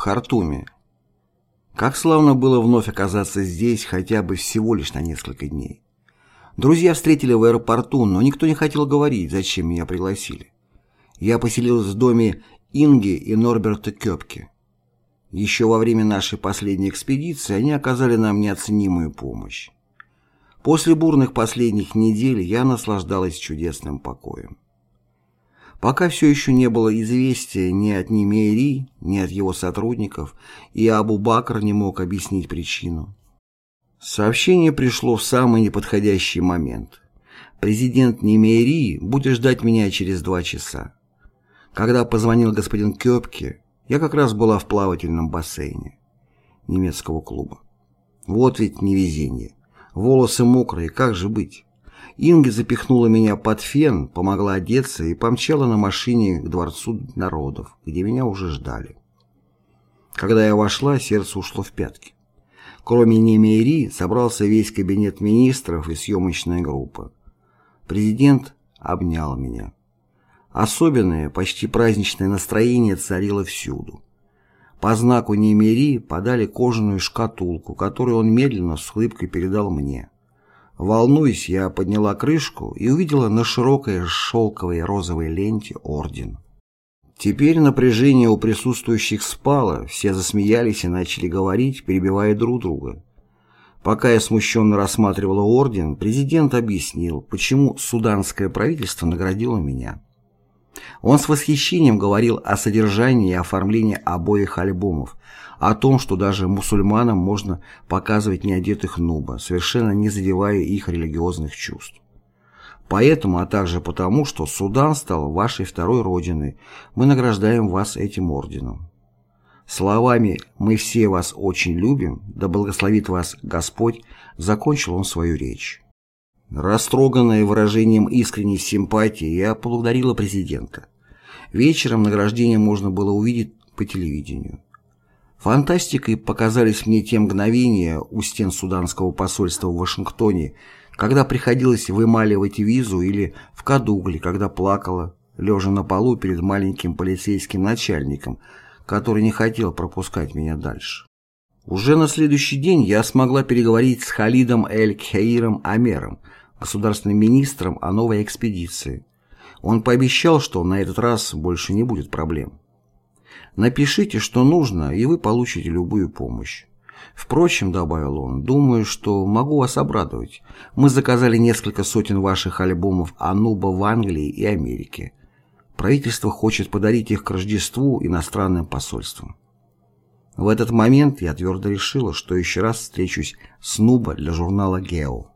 Хартуме. Как славно было вновь оказаться здесь хотя бы всего лишь на несколько дней. Друзья встретили в аэропорту, но никто не хотел говорить, зачем меня пригласили. Я поселился в доме Инги и Норберта Кёпке. Еще во время нашей последней экспедиции они оказали нам неоценимую помощь. После бурных последних недель я наслаждалась чудесным покоем. Пока все еще не было известия ни от Немейри, ни от его сотрудников, и Абу Бакр не мог объяснить причину. Сообщение пришло в самый неподходящий момент. Президент Немейри будет ждать меня через два часа. Когда позвонил господин Кёпке, я как раз была в плавательном бассейне немецкого клуба. Вот ведь невезение. Волосы мокрые, как же быть? Инга запихнула меня под фен, помогла одеться и помчала на машине к Дворцу народов, где меня уже ждали. Когда я вошла, сердце ушло в пятки. Кроме Немейри собрался весь кабинет министров и съемочная группа. Президент обнял меня. Особенное, почти праздничное настроение царило всюду. По знаку Немери подали кожаную шкатулку, которую он медленно с улыбкой передал мне. Волнуясь, я подняла крышку и увидела на широкой шелковой розовой ленте орден. Теперь напряжение у присутствующих спало, все засмеялись и начали говорить, перебивая друг друга. Пока я смущенно рассматривала орден, президент объяснил, почему суданское правительство наградило меня. Он с восхищением говорил о содержании и оформлении обоих альбомов, о том, что даже мусульманам можно показывать неодетых нуба, совершенно не задевая их религиозных чувств. Поэтому, а также потому, что Судан стал вашей второй родиной, мы награждаем вас этим орденом. Словами «Мы все вас очень любим, да благословит вас Господь», закончил он свою речь. Растроганная выражением искренней симпатии, я поблагодарила президента. Вечером награждение можно было увидеть по телевидению. Фантастикой показались мне те мгновения у стен суданского посольства в Вашингтоне, когда приходилось вымаливать визу или в Кадугле, когда плакала, лежа на полу перед маленьким полицейским начальником, который не хотел пропускать меня дальше. Уже на следующий день я смогла переговорить с Халидом Эль-Кхаиром Амером, государственным министром о новой экспедиции. Он пообещал, что на этот раз больше не будет проблем. Напишите, что нужно, и вы получите любую помощь. Впрочем, добавил он, думаю, что могу вас обрадовать. Мы заказали несколько сотен ваших альбомов Ануба в Англии и Америке. Правительство хочет подарить их к Рождеству иностранным посольствам. В этот момент я твердо решила, что еще раз встречусь с Нуба для журнала «Гео».